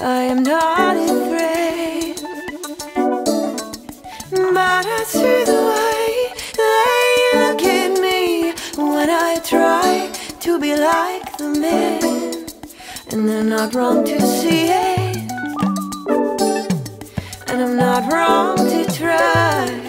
I am not afraid. But I see the way they look at me when I try to be like the men, And they're not wrong to see it. And I'm not wrong to try.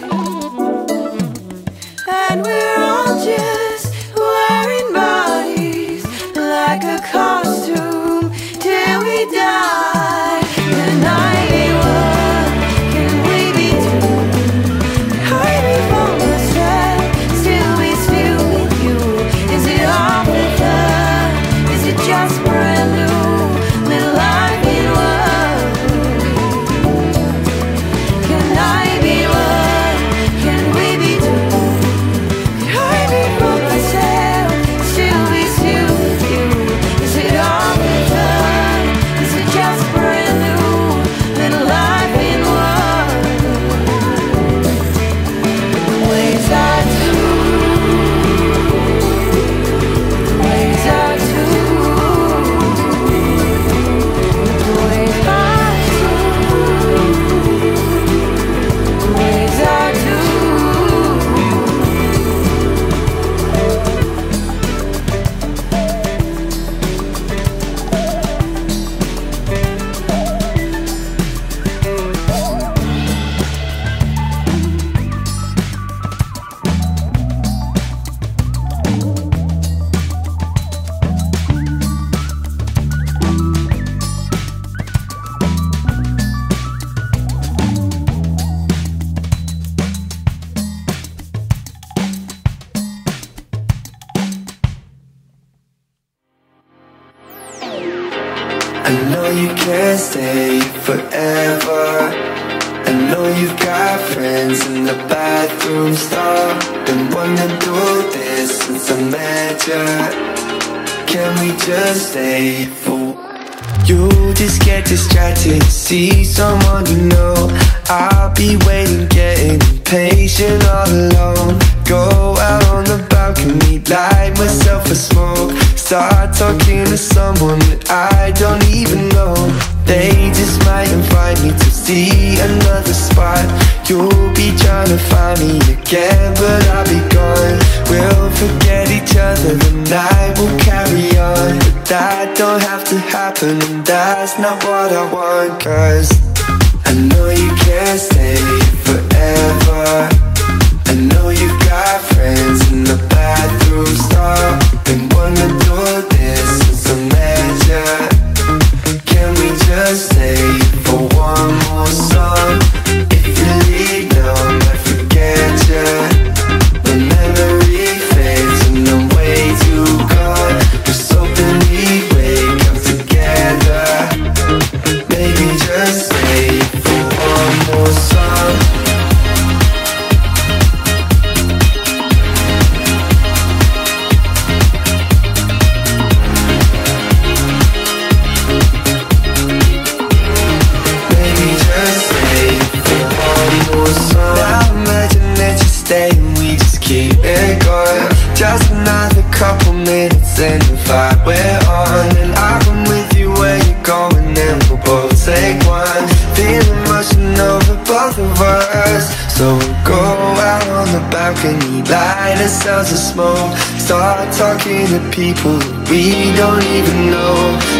sounds of smoke. Start talking to people we don't even know.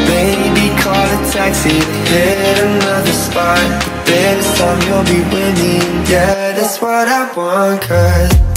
Maybe call a taxi hit another spot. But this time you'll be winning. Yeah, that's what I want cause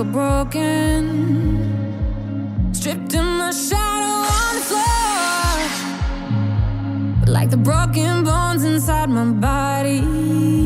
a broken, stripped in the shadow on the floor. But like the broken bones inside my body.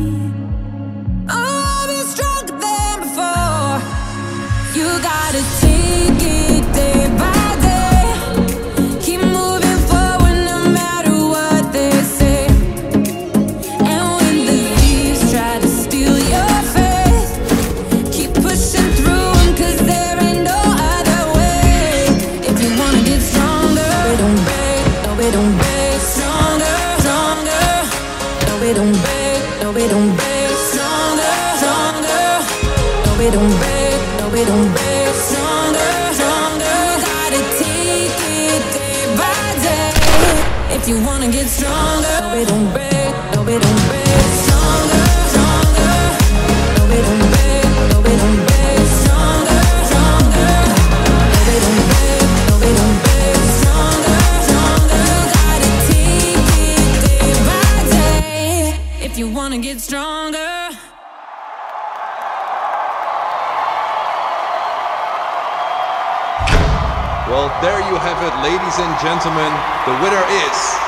have it, ladies and gentlemen. The winner is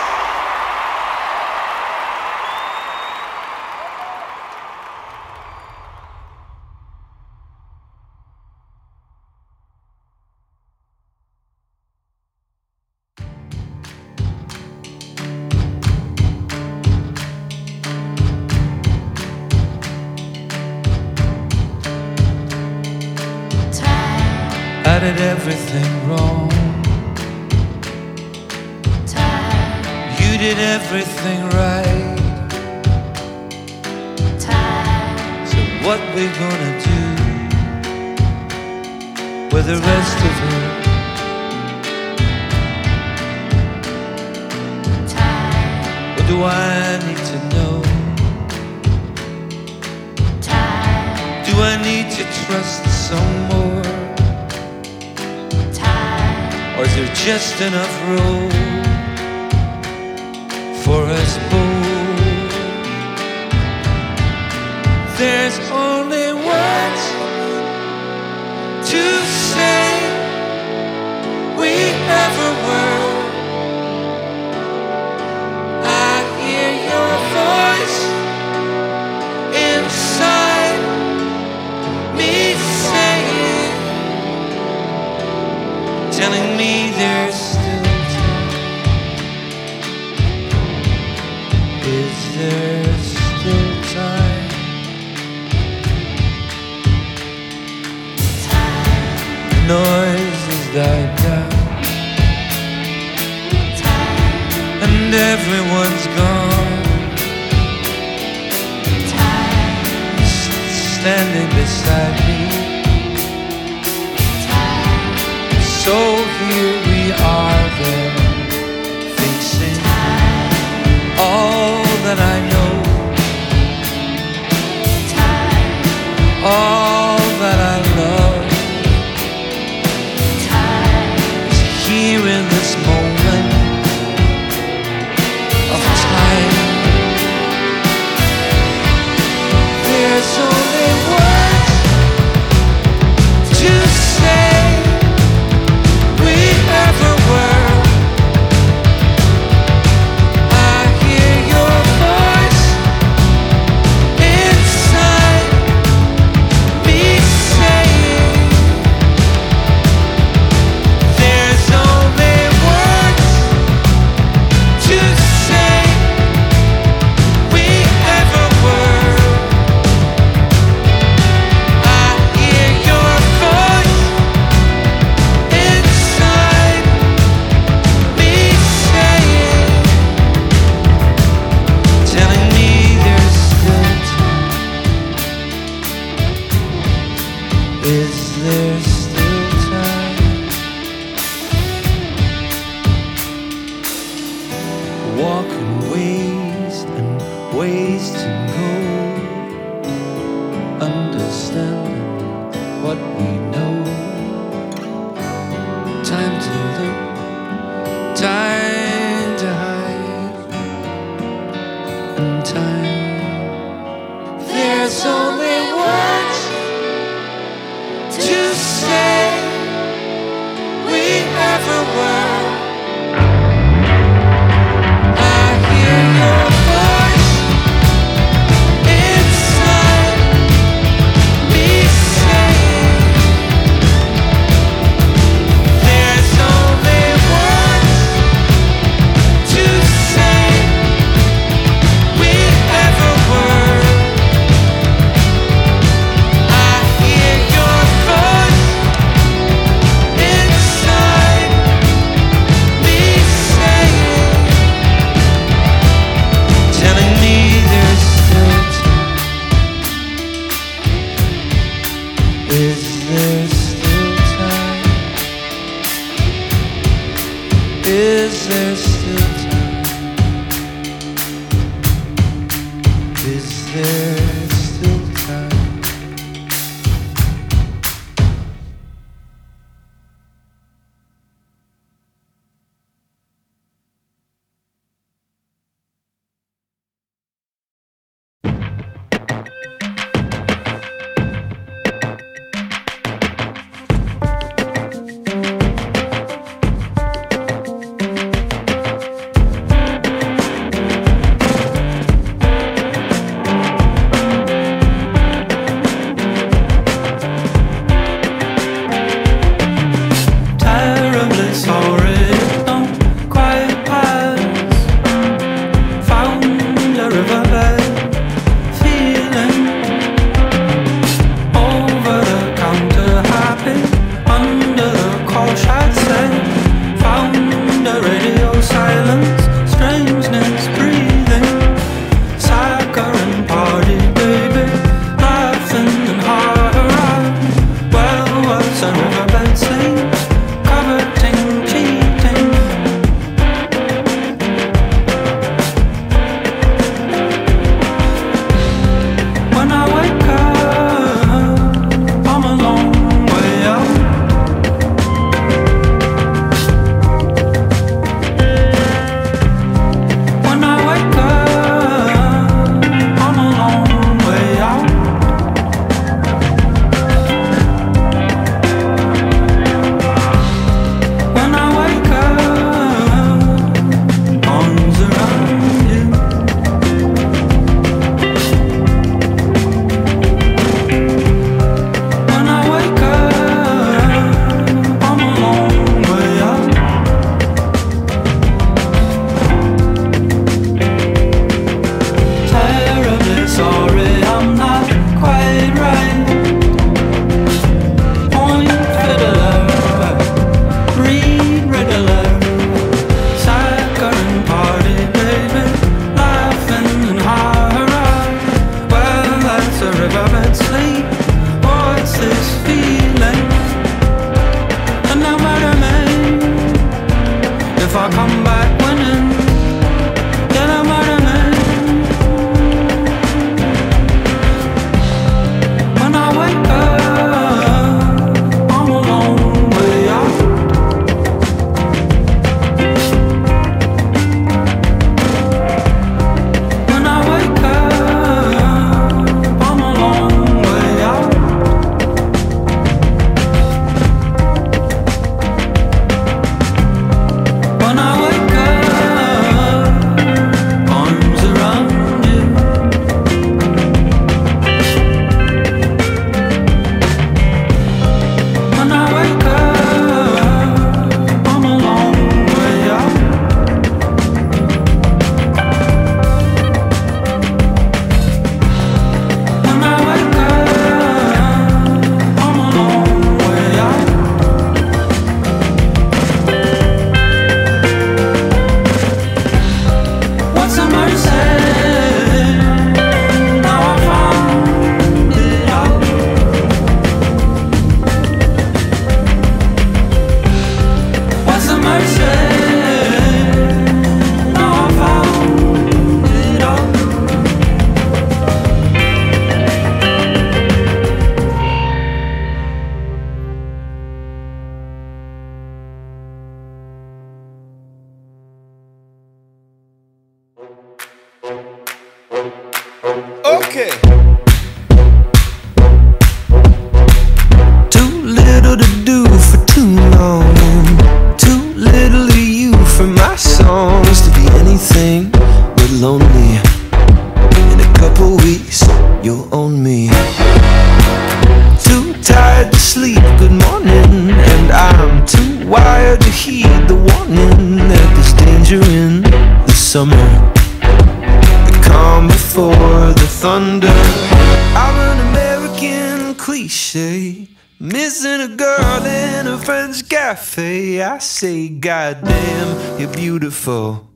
I say, goddamn, you're beautiful.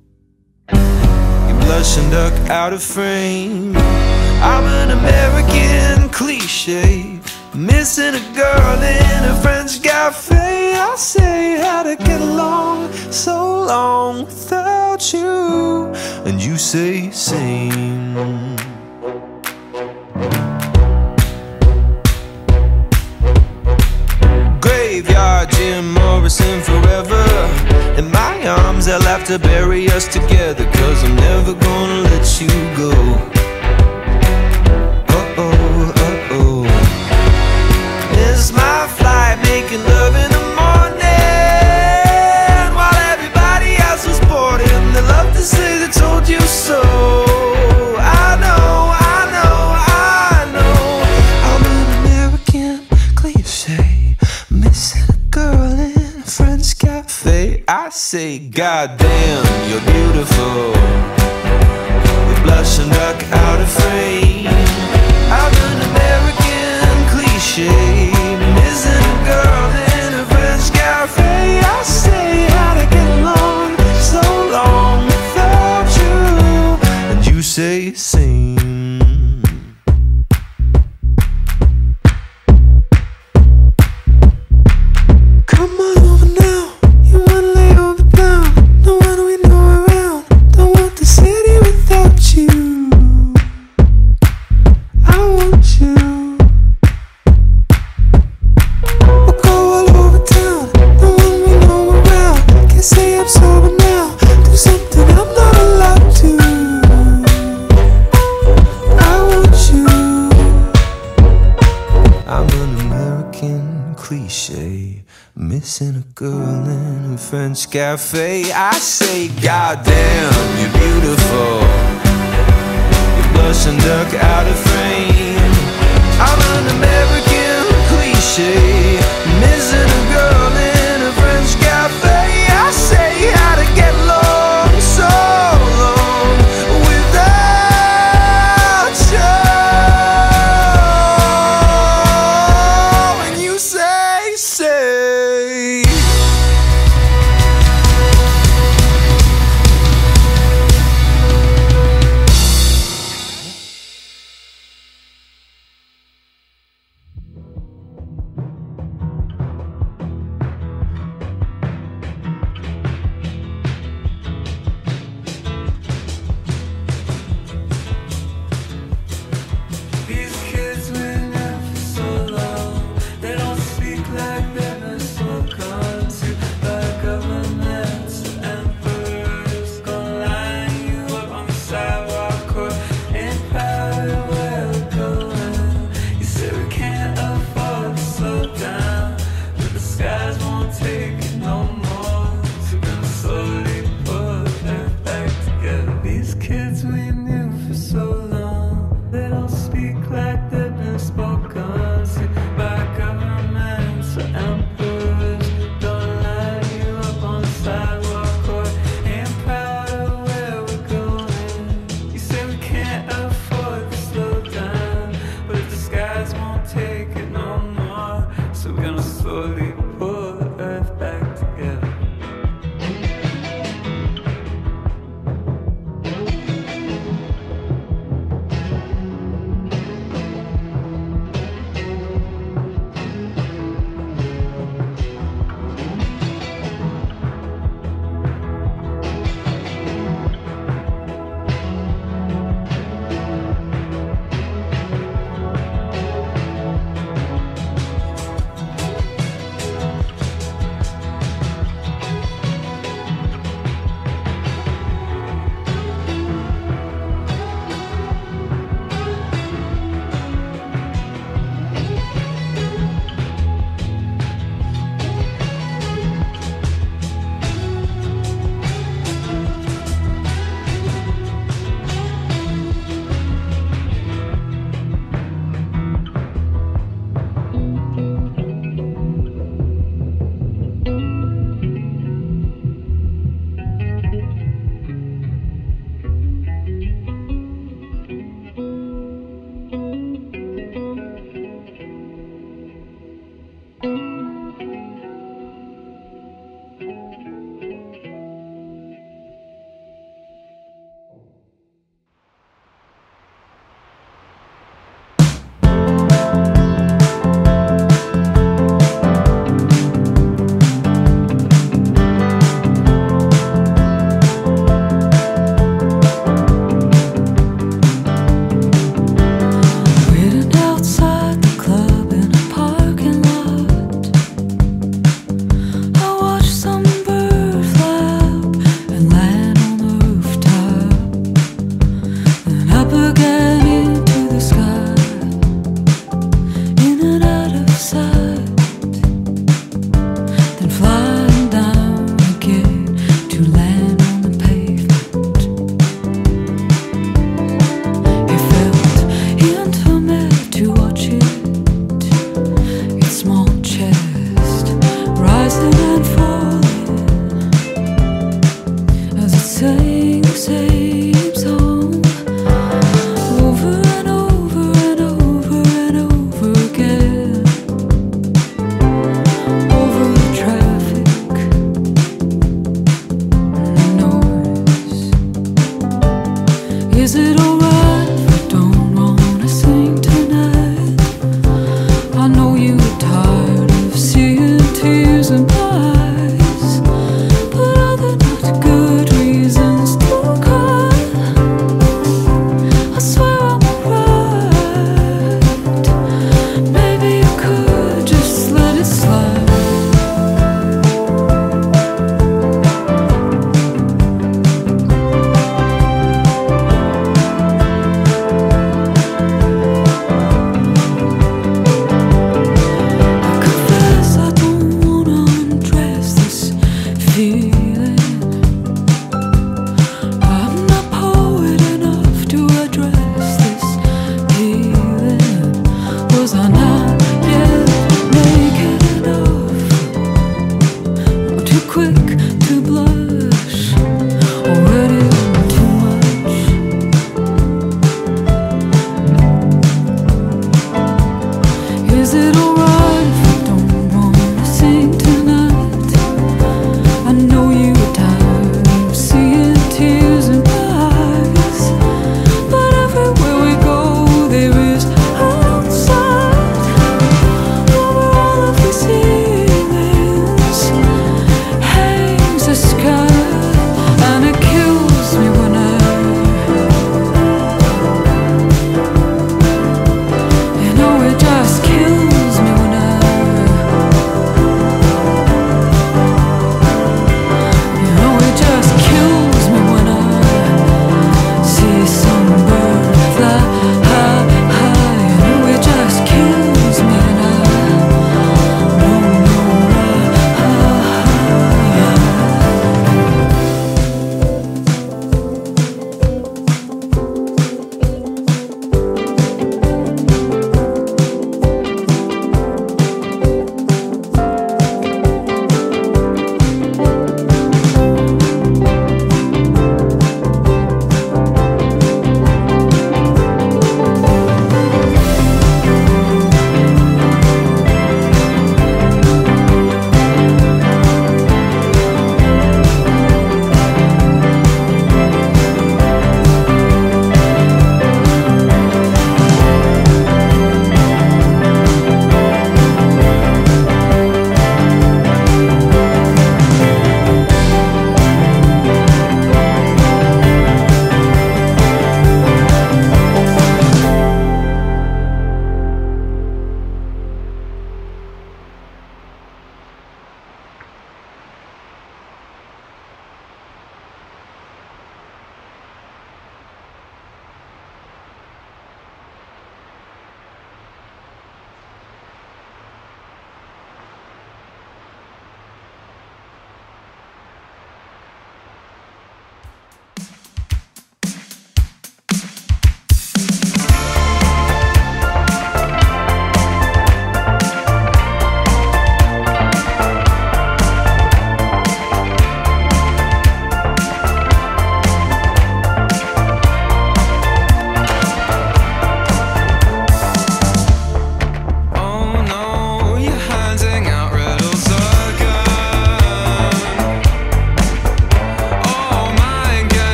You blush and duck out of frame. I'm an American cliche, missing a girl in a French cafe. I say, how to get along so long without you, and you say, same. Graveyard Jim Morrison for have to bury us together Cause I'm never gonna let you go. cafe, I say, goddamn.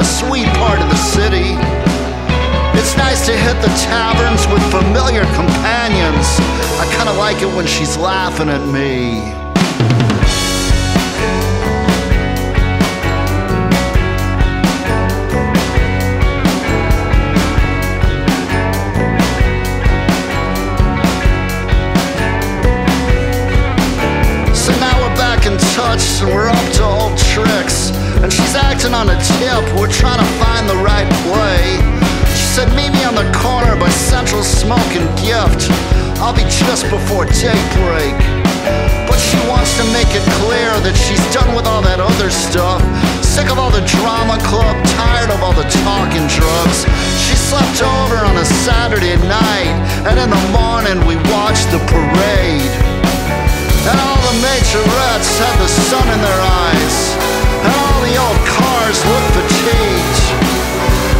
The sweet part of the city. It's nice to hit the taverns with familiar companions. I kinda like it when she's laughing at me. So now we're back in touch and we're up to. And she's acting on a tip, we're trying to find the right play. She said, Meet me on the corner by Central Smoke and Gift. I'll be just before daybreak. But she wants to make it clear that she's done with all that other stuff. Sick of all the drama club, tired of all the talking drugs. She slept over on a Saturday night, and in the morning we watched the parade. And all the majorettes had the sun in their eyes. And all the old cars looked fatigued.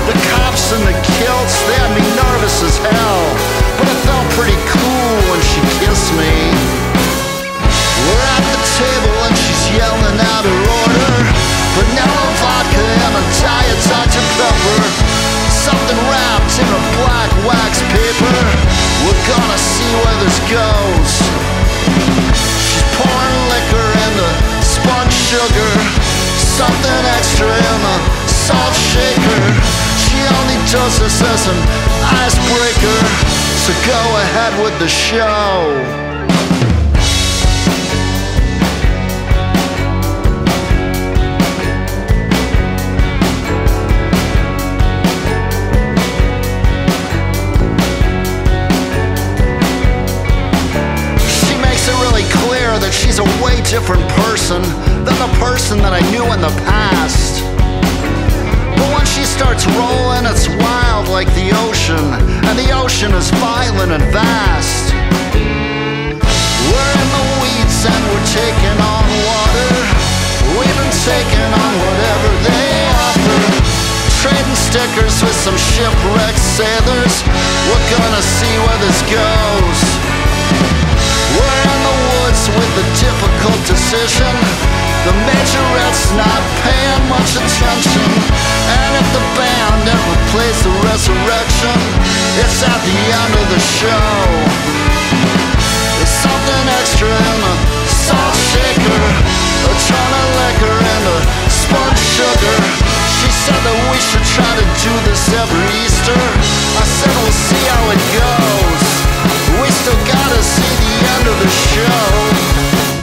The cops in the kilts, they had me nervous So go ahead with the show. She makes it really clear that she's a way different person than the person that I knew in the past. Starts rolling, it's wild like the ocean, and the ocean is violent and vast. We're in the weeds and we're taking on water. We've been taking on whatever they offer. Trading stickers with some shipwrecked sailors. We're gonna see where this goes. We're in the woods with a difficult decision. The majorette's not paying much attention. And if the band ever plays the resurrection, it's at the end of the show. There's something extra in a salt shaker, a ton of liquor and a spun sugar. She said that we should try to do this every Easter. I said we'll see how it goes. We still gotta see the end of the show.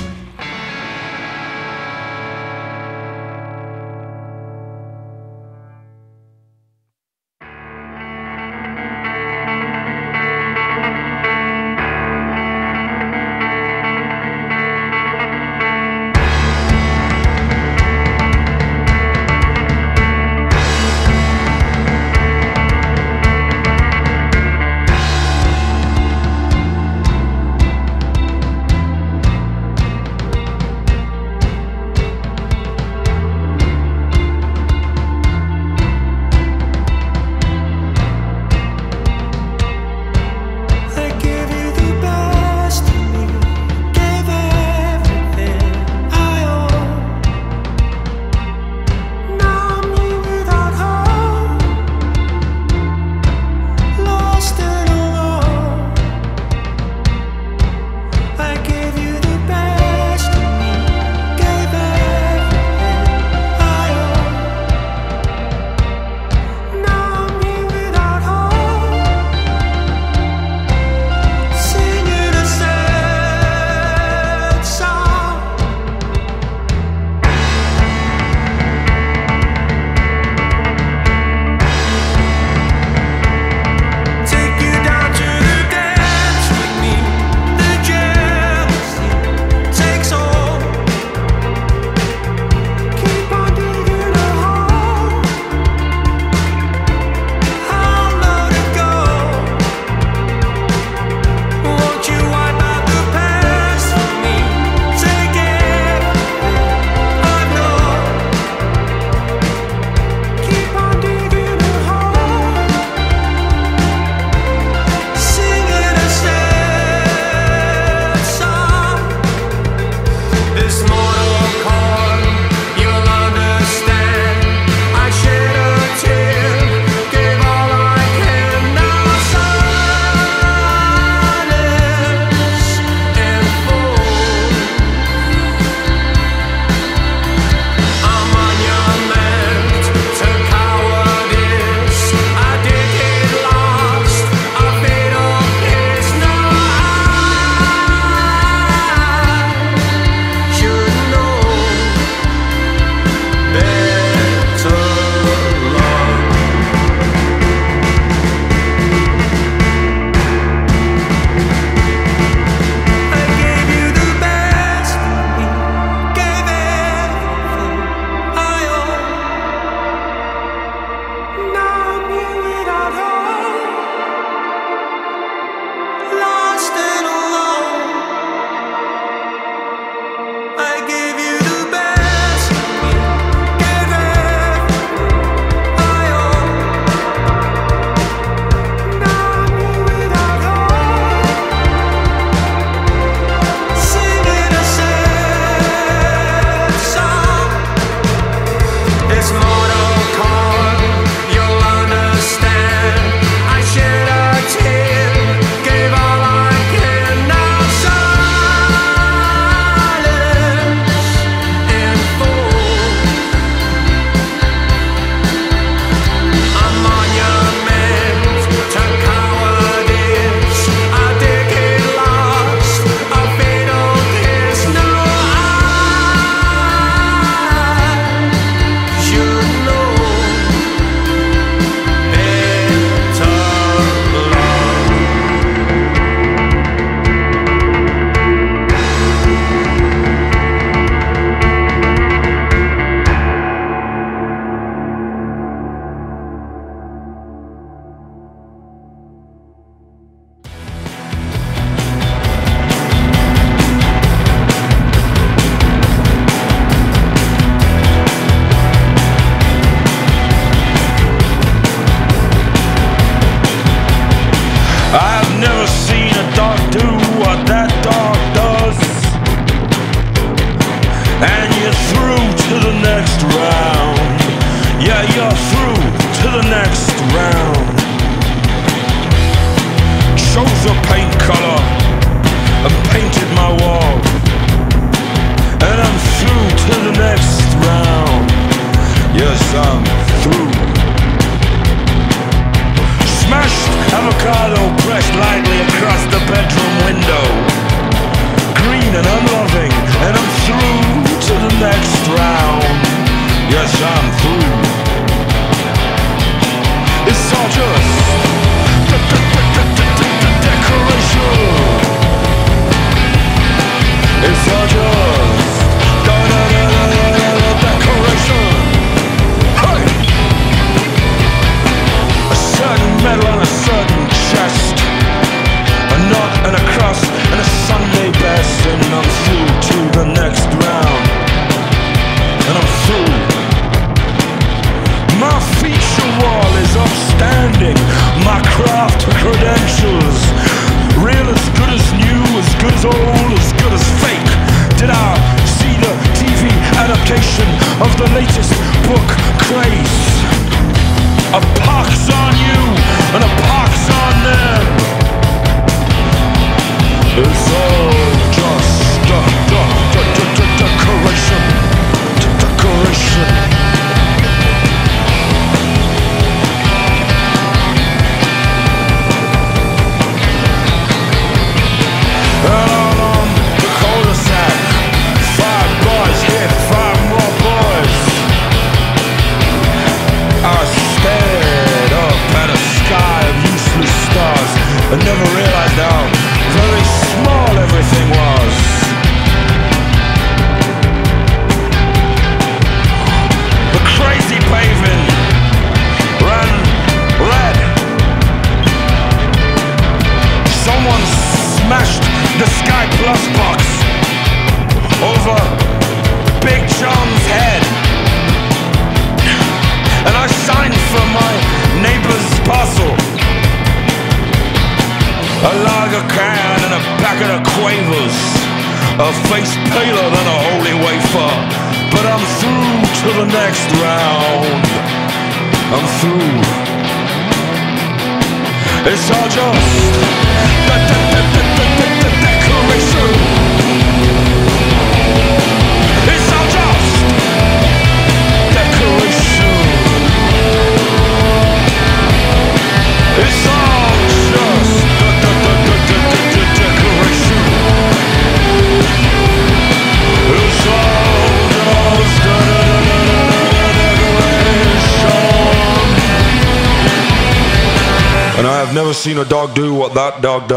Do what dog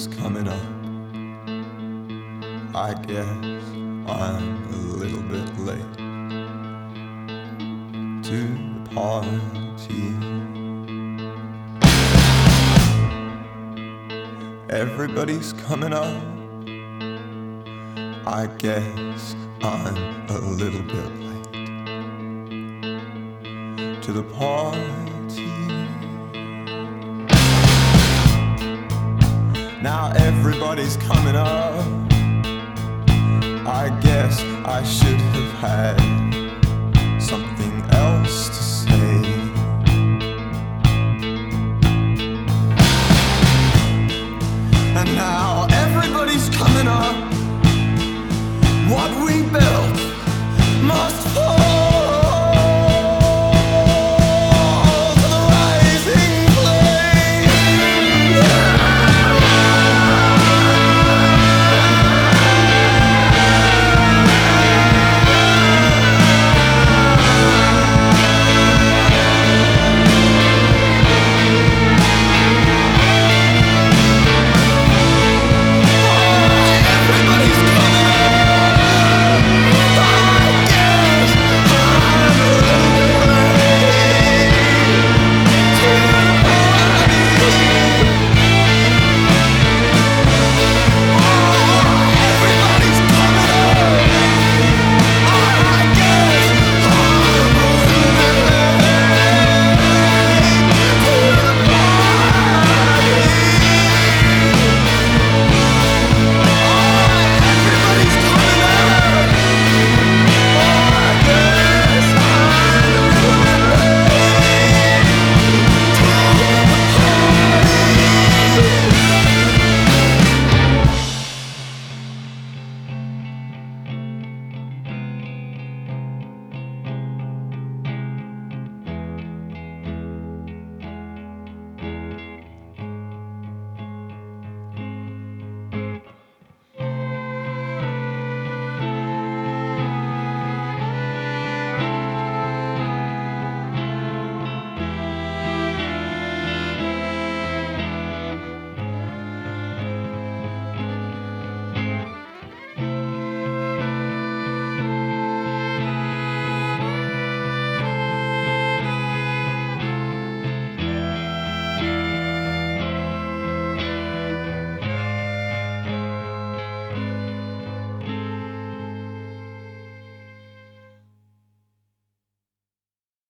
everybody's coming up. I guess I'm a little bit late to the party. Everybody's coming up. I guess I'm a little bit late to the party. Now everybody's coming up. I guess I should have had